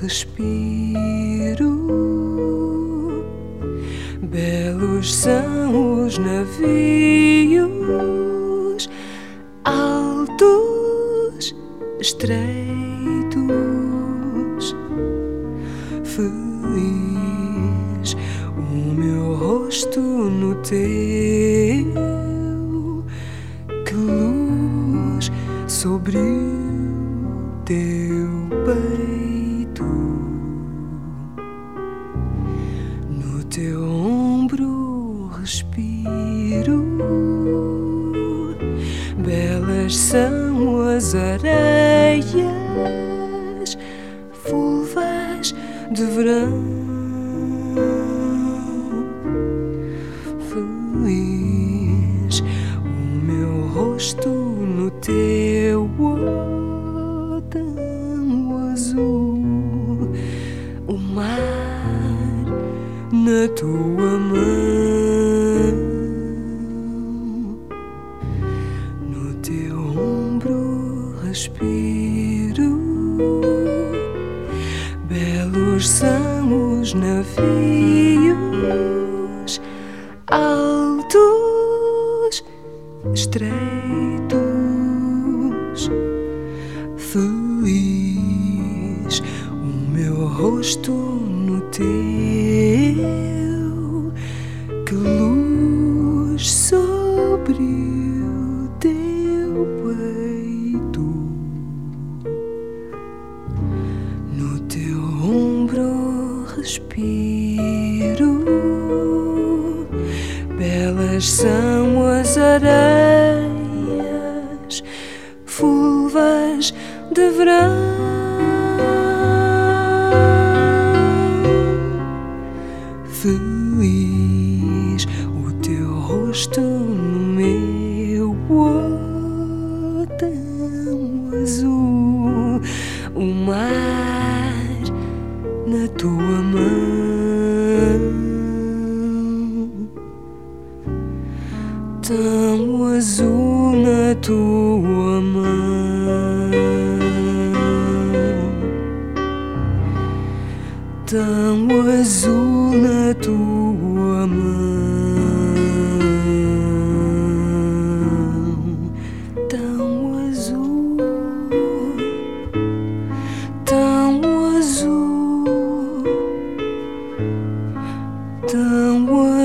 respiro. Belos são os navios, altos, estreitos. Feliz o meu rosto no teu, que luz sobre teu peito. No teu ombro respiro. Belas são as areias, fulvas de verão. Feliz o meu rosto no teu tua mão, no teu ombro respiro. Belos são os navios, altos, estreitos. Feliz o meu rosto no teu, sobre teu peito. No teu ombro respiro. Belas são as areias, fulvas de verão. Feliz mar na tua mão, tão azul na tua mão, tão azul na tua mão. 等我。